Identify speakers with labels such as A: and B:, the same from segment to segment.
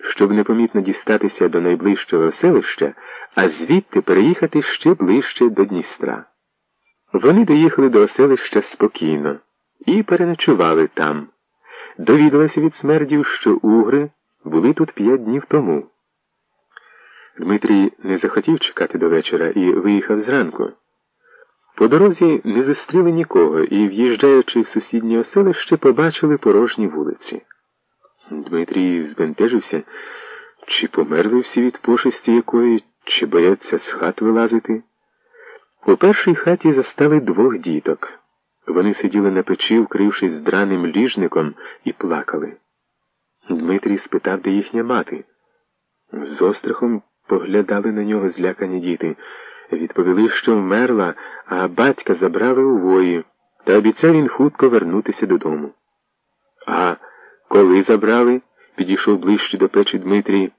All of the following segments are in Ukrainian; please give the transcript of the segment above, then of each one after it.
A: щоб непомітно дістатися до найближчого селища, а звідти переїхати ще ближче до Дністра. Вони доїхали до оселища спокійно і переночували там. Довідалися від смердів, що угри були тут п'ять днів тому. Дмитрій не захотів чекати до вечора і виїхав зранку. По дорозі не зустріли нікого і, в'їжджаючи в сусіднє оселище, побачили порожні вулиці. Дмитрій збентежився, чи померли всі від пошесті якої, чи бояться з хат вилазити. У першій хаті застали двох діток. Вони сиділи на печі, вкрившись драним ліжником, і плакали. Дмитрій спитав, де їхня мати. З острахом поглядали на нього злякані діти. Відповіли, що вмерла, а батька забрали у вої, та обіцяв він хутко вернутися додому. А коли забрали, підійшов ближче до печі Дмитрій.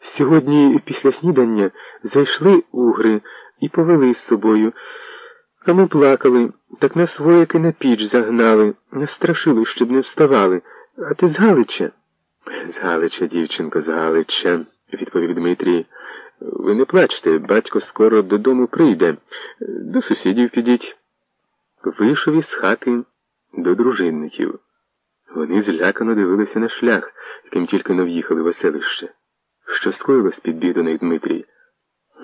A: Сьогодні після снідання зайшли угри і повели з собою. А ми плакали, так нас вояки на піч загнали, настрашили, щоб не вставали. А ти з Галича? З Галича, дівчинко, з Галича, відповів Дмитрій. Ви не плачте, батько скоро додому прийде. До сусідів підіть. Вийшов із хати до дружинників. Вони злякано дивилися на шлях, яким тільки не в'їхали веселище. Що скоїлось підбіг до Дмитрій?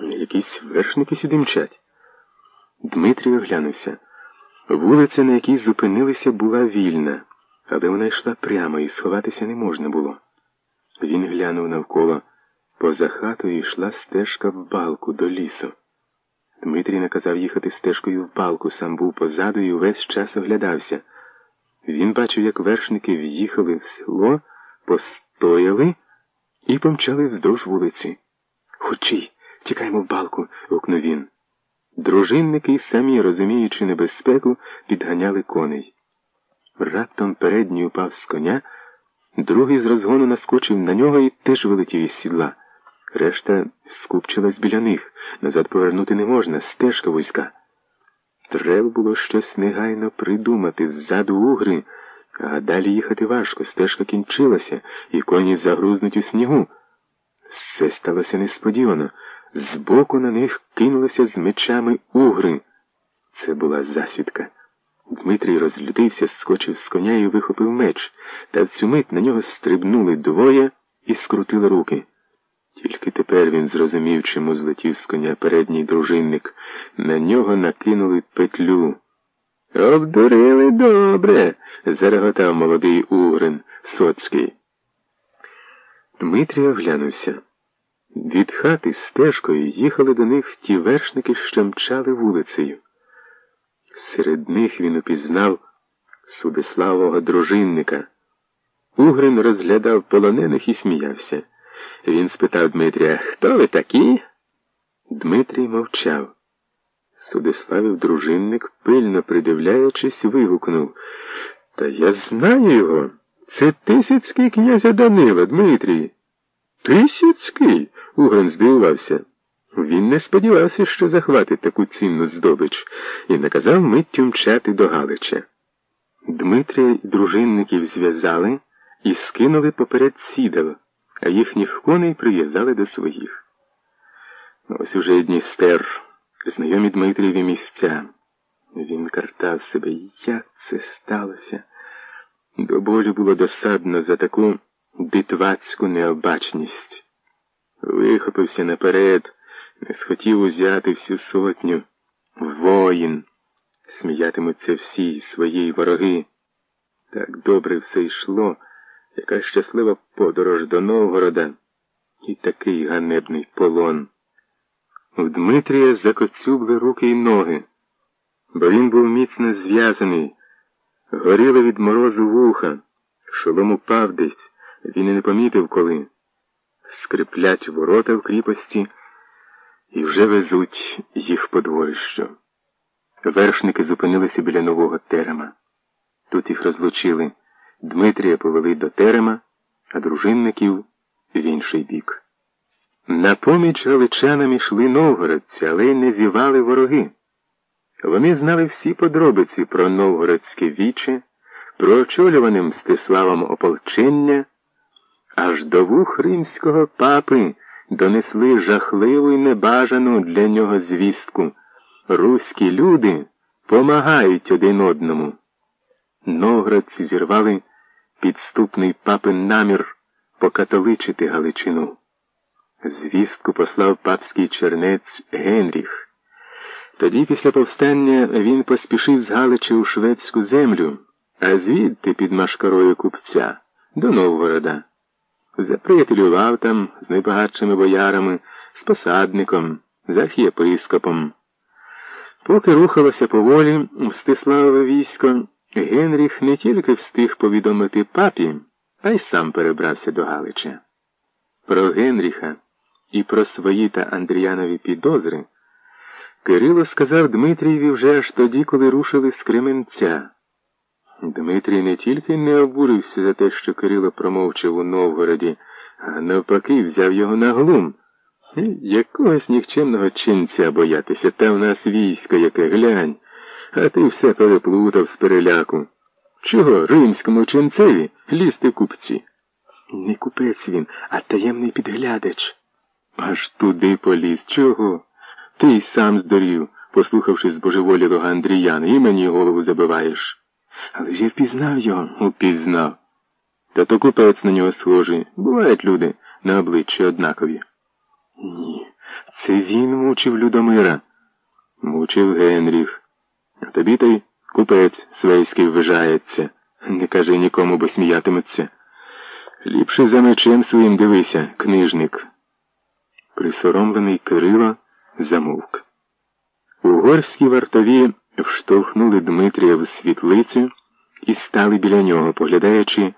A: Якісь вершники сюди мчать. Дмитрій оглянувся. Вулиця, на якій зупинилися, була вільна, але вона йшла прямо і сховатися не можна було. Він глянув навколо. Поза хатою йшла стежка в балку до лісу. Дмитрій наказав їхати стежкою в балку, сам був позаду і увесь час оглядався. Він бачив, як вершники в'їхали в село, постояли і помчали вздовж вулиці. Хочій, тікаймо в балку, гукнув він. Дружинники, самі розуміючи небезпеку, підганяли коней. Раптом передній упав з коня, другий з розгону наскочив на нього і теж вилетів із сідла. Решта скупчилась біля них. Назад повернути не можна, стежка вузька. Треба було щось негайно придумати ззаду угри, а далі їхати важко, стежка кінчилася, і коні загрузнуть у снігу. Це сталося несподівано. Збоку на них кинулися з мечами угри. Це була засідка. Дмитрій розлютився, скочив з коня і вихопив меч, та в цю мить на нього стрибнули двоє і скрутили руки. Тільки тепер він зрозумів, чому злетів з коня передній дружинник. На нього накинули петлю. Обдурили добре, зареготав молодий Угрин Соцький. Дмитрій оглянувся. Від хати стежкою їхали до них ті вершники, що мчали вулицею. Серед них він упізнав Судиславого дружинника. Угрин розглядав полонених і сміявся. Він спитав Дмитрія, хто ви такі? Дмитрій мовчав. Судиславів дружинник, пильно придивляючись, вигукнув. Та я знаю його. Це Тисяцький князя Данила, Дмитрій. Тисяцький? Угрин здивувався. Він не сподівався, що захватить таку цінну здобич, і наказав миттю мчати до Галича. Дмитрія й дружинників зв'язали і скинули поперед сідала а їхніх коней прив'язали до своїх. Ось уже Дністер, знайомі Дмитрієві місця. Він картав себе, як це сталося. До болю було досадно за таку дитвацьку необачність. Вихопився наперед, не схотів узяти всю сотню. Воїн. Сміятимуться всі свої вороги. Так добре все йшло яка щаслива подорож до Новгорода і такий ганебний полон. У Дмитрія закоцюбли руки й ноги, бо він був міцно зв'язаний, горіло від морозу вуха, шолом упав десь, він і не помітив коли. Скриплять ворота в кріпості і вже везуть їх по дворищу. Вершники зупинилися біля нового терема. Тут їх розлучили. Дмитрія повели до терема, а дружинників в інший бік. На поміч галичанам ішли новгородці, але й не зівали вороги. Вони знали всі подробиці про новгородське віче, про очолюваним Мстиславом ополчення, аж до вух римського папи донесли жахливу і небажану для нього звістку. Руські люди помагають один одному. Новгородці зірвали підступний папин намір покатоличити Галичину. Звістку послав папський чернець Генріх. Тоді, після повстання, він поспішив з Галичі у шведську землю, а звідти під машкарою купця до Новгорода. Заприятелював там з найбагатшими боярами, з посадником, з архієпископом. Поки рухалося поволі Мстиславове військо, Генріх не тільки встиг повідомити папі, а й сам перебрався до Галича. Про Генріха і про свої та Андріянові підозри Кирило сказав Дмитрієві вже аж тоді, коли рушили з Кременця. Дмитрій не тільки не обурився за те, що Кирило промовчав у Новгороді, а навпаки, взяв його на глум. Якогось нікчемного чинця боятися, та в нас військо яке глянь, а ти все переплутав з переляку. Чого римському ченцеві лізти купці? Не купець він, а таємний підглядач. Аж туди поліз. Чого? Ти й сам здорів, послухавши збожеволілого Андріяна, і мені голову забиваєш. Але ж я впізнав його, упізнав. Та то купець на нього схожий. Бувають люди на обличчі однакові. Ні, це він мучив Людомира. Мучив Генріх. А тобі той купець свейський вважається. Не кажи нікому, бо сміятиметься. Ліпше за мечем своїм дивися, книжник. Присоромлений Кирило замовк. Угорські вартові вштовхнули Дмитрія в світлицю і стали біля нього, поглядаючи,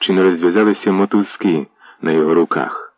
A: чи не розв'язалися мотузки на його руках.